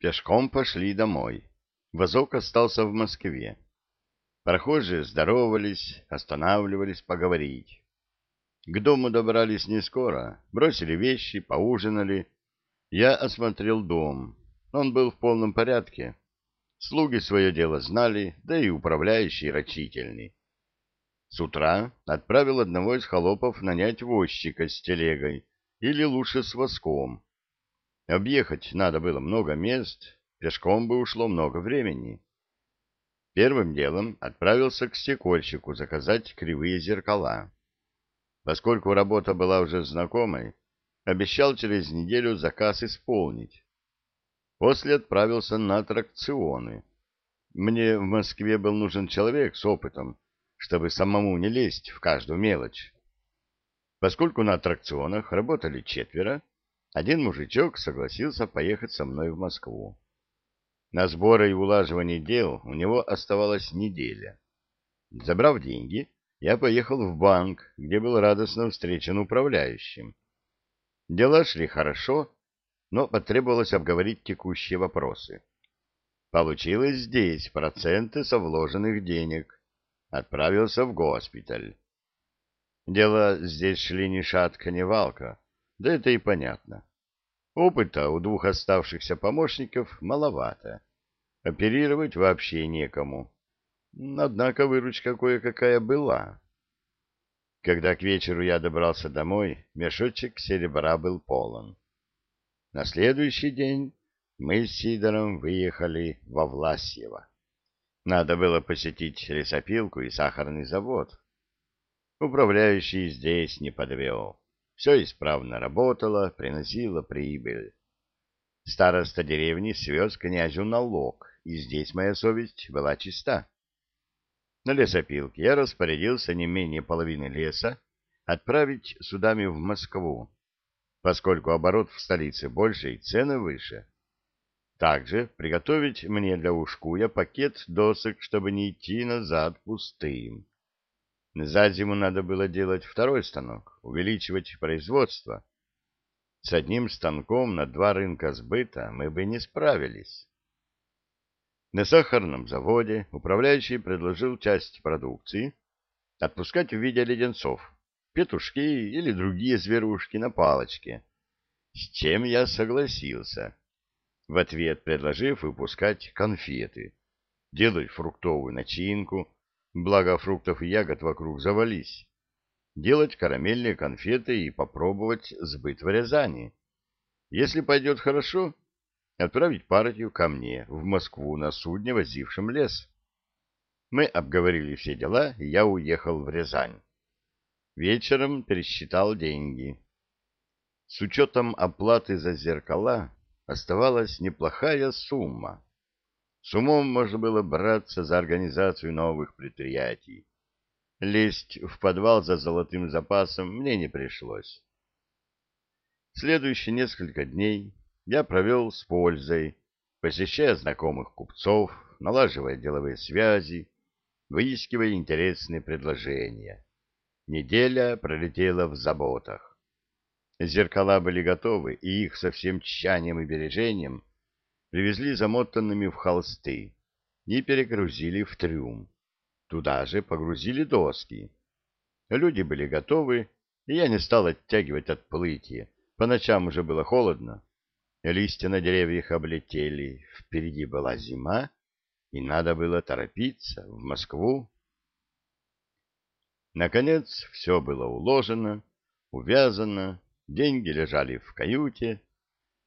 Пешком пошли домой. Возок остался в Москве. Прохожие здоровались, останавливались поговорить. К дому добрались не скоро, бросили вещи, поужинали. Я осмотрел дом. Он был в полном порядке. Слуги свое дело знали, да и управляющий рачительный. С утра отправил одного из холопов нанять возчика с телегой или лучше с воском. Объехать надо было много мест, пешком бы ушло много времени. Первым делом отправился к стекольщику заказать кривые зеркала. Поскольку работа была уже знакомой, обещал через неделю заказ исполнить. После отправился на аттракционы. Мне в Москве был нужен человек с опытом, чтобы самому не лезть в каждую мелочь. Поскольку на аттракционах работали четверо, один мужичок согласился поехать со мной в Москву. На сборы и улаживание дел у него оставалась неделя. Забрав деньги, я поехал в банк, где был радостно встречен управляющим. Дела шли хорошо, но потребовалось обговорить текущие вопросы. Получилось здесь проценты со вложенных денег. Отправился в госпиталь. Дела здесь шли ни шатка, ни валка, да это и понятно. Опыта у двух оставшихся помощников маловато. Оперировать вообще некому. Однако выручка кое-какая была. Когда к вечеру я добрался домой, мешочек серебра был полон. На следующий день мы с Сидором выехали во Власьево. Надо было посетить лесопилку и сахарный завод. Управляющий здесь не подвел. Все исправно работало, приносило прибыль. Староста деревни свез князю налог, и здесь моя совесть была чиста. На лесопилке я распорядился не менее половины леса отправить судами в Москву, поскольку оборот в столице больше и цены выше. Также приготовить мне для ушкуя пакет досок, чтобы не идти назад пустым. За зиму надо было делать второй станок, увеличивать производство. С одним станком на два рынка сбыта мы бы не справились. На сахарном заводе управляющий предложил часть продукции отпускать в виде леденцов, петушки или другие зверушки на палочке, с чем я согласился, в ответ предложив выпускать конфеты, делать фруктовую начинку, благо фруктов и ягод вокруг завались, делать карамельные конфеты и попробовать сбыт в Рязани. Если пойдет хорошо, отправить партию ко мне в Москву на судне, возившем лес. Мы обговорили все дела, и я уехал в Рязань. Вечером пересчитал деньги. С учетом оплаты за зеркала оставалась неплохая сумма. С умом можно было браться за организацию новых предприятий. Лезть в подвал за золотым запасом мне не пришлось. Следующие несколько дней я провел с пользой, посещая знакомых купцов, налаживая деловые связи, выискивая интересные предложения. Неделя пролетела в заботах. Зеркала были готовы, и их со всем тщанием и бережением привезли замотанными в холсты и перегрузили в трюм. Туда же погрузили доски. Люди были готовы, и я не стал оттягивать отплытие. По ночам уже было холодно. Листья на деревьях облетели. Впереди была зима, и надо было торопиться в Москву. Наконец все было уложено, увязано, деньги лежали в каюте,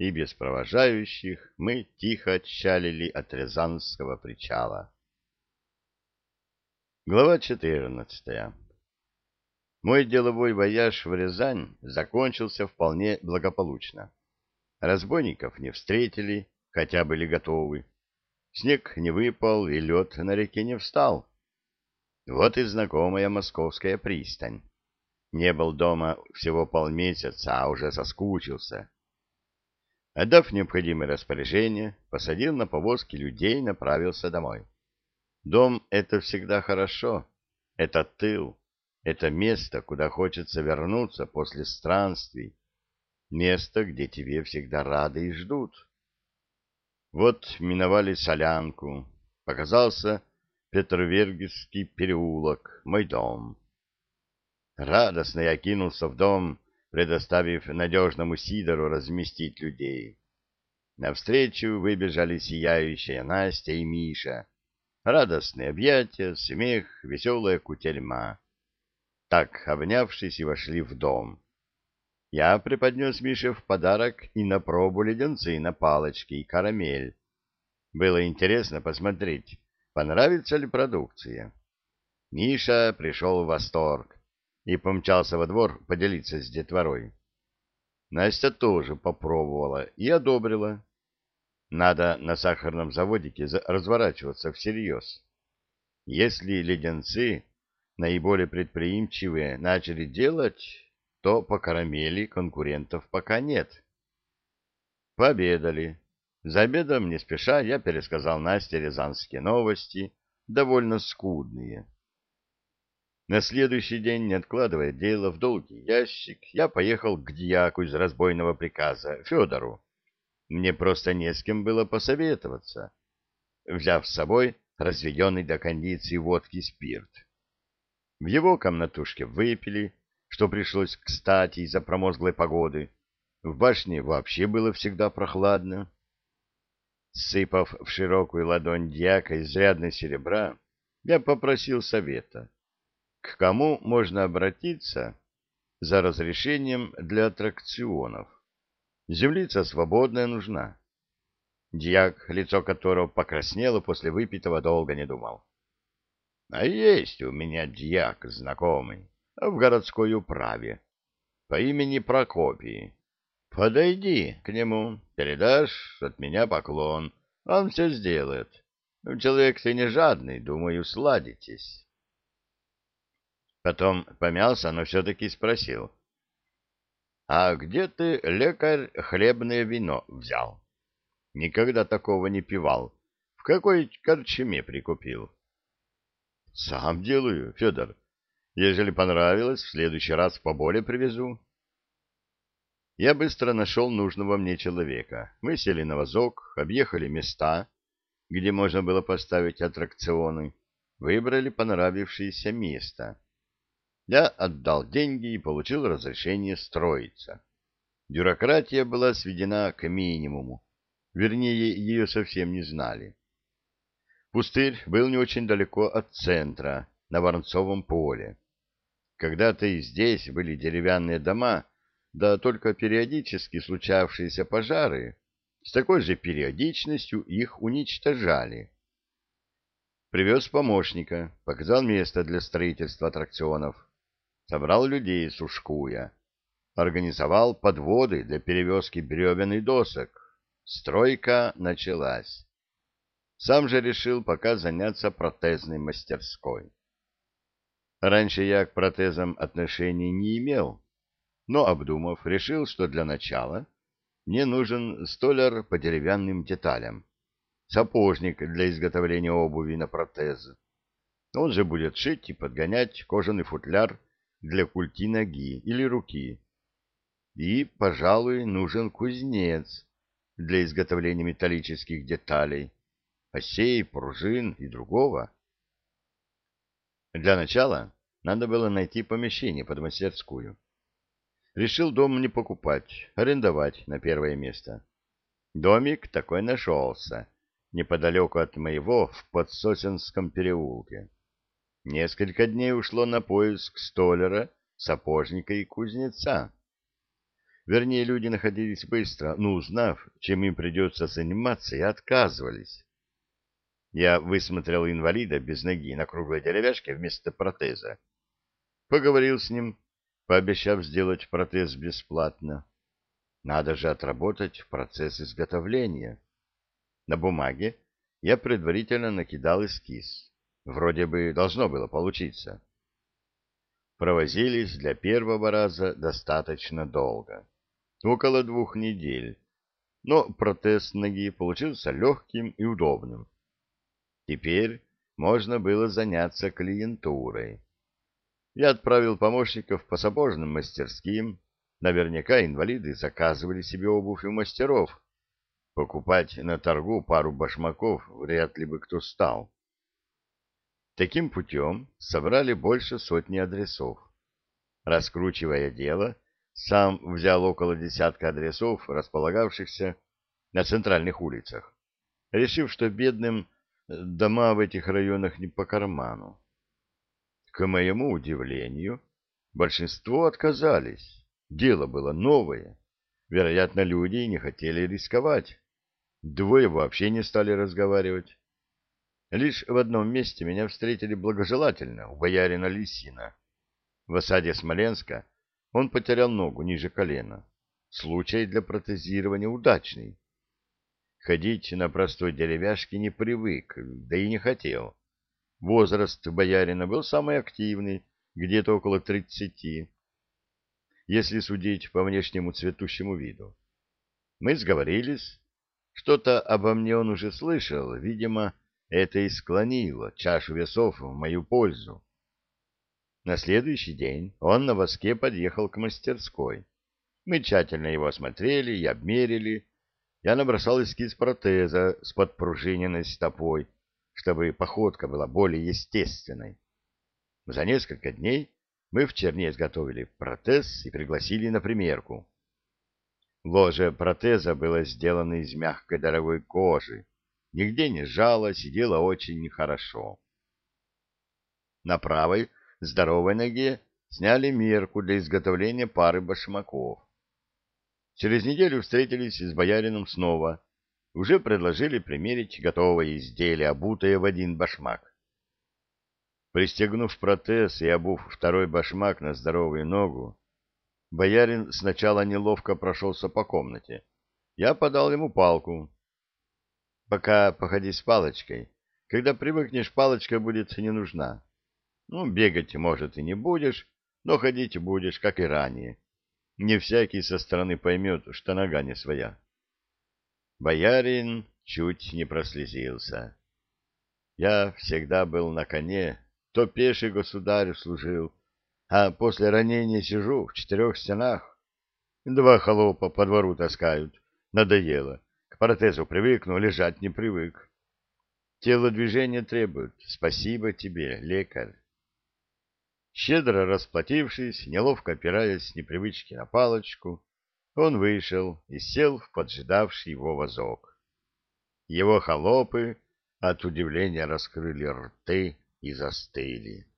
и без провожающих мы тихо отчалили от Рязанского причала. Глава 14. Мой деловой вояж в Рязань закончился вполне благополучно. Разбойников не встретили, хотя были готовы. Снег не выпал, и лед на реке не встал. Вот и знакомая московская пристань. Не был дома всего полмесяца, а уже соскучился. Отдав необходимые распоряжения, посадил на повозки людей и направился домой. Дом — это всегда хорошо, это тыл, это место, куда хочется вернуться после странствий, место, где тебе всегда рады и ждут. Вот миновали солянку, показался Петровергский переулок, мой дом. Радостно я кинулся в дом, предоставив надежному Сидору разместить людей. Навстречу выбежали сияющая Настя и Миша. Радостные объятия, смех, веселая кутерьма. Так, обнявшись, и вошли в дом. Я преподнес Мише в подарок и на пробу леденцы на палочке и карамель. Было интересно посмотреть, понравится ли продукция. Миша пришел в восторг и помчался во двор поделиться с детворой. Настя тоже попробовала и одобрила. Надо на сахарном заводике разворачиваться всерьез. Если леденцы, наиболее предприимчивые, начали делать, то по карамели конкурентов пока нет. Пообедали. За обедом, не спеша, я пересказал Насте рязанские новости, довольно скудные. На следующий день, не откладывая дело в долгий ящик, я поехал к дьяку из разбойного приказа, Федору. Мне просто не с кем было посоветоваться, взяв с собой разведенный до кондиции водки спирт. В его комнатушке выпили, что пришлось кстати из-за промозглой погоды. В башне вообще было всегда прохладно. Сыпав в широкую ладонь дьяка изрядно серебра, я попросил совета. К кому можно обратиться за разрешением для аттракционов? Землица свободная нужна. Дьяк, лицо которого покраснело после выпитого, долго не думал. — А есть у меня дьяк знакомый в городской управе по имени Прокопий. Подойди к нему, передашь от меня поклон, он все сделает. Человек ты не жадный, думаю, сладитесь. Потом помялся, но все-таки спросил. А где ты, лекарь, хлебное вино взял? Никогда такого не пивал. В какой корчме прикупил? Сам делаю, Федор. Ежели понравилось, в следующий раз поболее привезу. Я быстро нашел нужного мне человека. Мы сели на вазок, объехали места, где можно было поставить аттракционы, выбрали понравившееся место. Я отдал деньги и получил разрешение строиться. Бюрократия была сведена к минимуму, вернее, ее совсем не знали. Пустырь был не очень далеко от центра, на Воронцовом поле. Когда-то и здесь были деревянные дома, да только периодически случавшиеся пожары с такой же периодичностью их уничтожали. Привез помощника, показал место для строительства аттракционов собрал людей с Ушкуя, организовал подводы для перевозки бревен и досок. Стройка началась. Сам же решил пока заняться протезной мастерской. Раньше я к протезам отношения не имел, но, обдумав, решил, что для начала мне нужен столяр по деревянным деталям, сапожник для изготовления обуви на протез. Он же будет шить и подгонять кожаный футляр для культи ноги или руки. И, пожалуй, нужен кузнец для изготовления металлических деталей, осей, пружин и другого. Для начала надо было найти помещение под мастерскую. Решил дом не покупать, арендовать на первое место. Домик такой нашелся, неподалеку от моего, в Подсосенском переулке. Несколько дней ушло на поиск столяра, сапожника и кузнеца. Вернее, люди находились быстро, но узнав, чем им придется заниматься, и отказывались. Я высмотрел инвалида без ноги на круглой деревяшке вместо протеза. Поговорил с ним, пообещав сделать протез бесплатно. Надо же отработать процесс изготовления. На бумаге я предварительно накидал эскиз. Вроде бы должно было получиться. Провозились для первого раза достаточно долго. Около двух недель. Но протез ноги получился легким и удобным. Теперь можно было заняться клиентурой. Я отправил помощников по сапожным мастерским. Наверняка инвалиды заказывали себе обувь у мастеров. Покупать на торгу пару башмаков вряд ли бы кто стал. Таким путем собрали больше сотни адресов. Раскручивая дело, сам взял около десятка адресов, располагавшихся на центральных улицах, решив, что бедным дома в этих районах не по карману. К моему удивлению, большинство отказались. Дело было новое. Вероятно, люди не хотели рисковать. Двое вообще не стали разговаривать. Лишь в одном месте меня встретили благожелательно, у боярина Лисина. В осаде Смоленска он потерял ногу ниже колена. Случай для протезирования удачный. Ходить на простой деревяшке не привык, да и не хотел. Возраст боярина был самый активный, где-то около тридцати, если судить по внешнему цветущему виду. Мы сговорились. Что-то обо мне он уже слышал, видимо, это и склонило чашу весов в мою пользу. На следующий день он на воске подъехал к мастерской. Мы тщательно его осмотрели и обмерили. Я набросал эскиз протеза с подпружиненной стопой, чтобы походка была более естественной. За несколько дней мы в Черне изготовили протез и пригласили на примерку. Ложе протеза было сделано из мягкой дорогой кожи, нигде не жало, сидело очень хорошо. На правой, здоровой ноге сняли мерку для изготовления пары башмаков. Через неделю встретились с боярином снова. Уже предложили примерить готовое изделие, обутое в один башмак. Пристегнув протез и обув второй башмак на здоровую ногу, боярин сначала неловко прошелся по комнате. Я подал ему палку. Пока походи с палочкой. Когда привыкнешь, палочка будет не нужна. Ну, бегать, может, и не будешь, но ходить будешь, как и ранее. Не всякий со стороны поймет, что нога не своя. Боярин чуть не прослезился. Я всегда был на коне, то пеший государю служил, а после ранения сижу в четырех стенах. Два холопа по двору таскают. Надоело протезу привыкну, лежать не привык. Тело движения требует. Спасибо тебе, лекарь. Щедро расплатившись, неловко опираясь с непривычки на палочку, он вышел и сел в поджидавший его вазок. Его холопы от удивления раскрыли рты и застыли.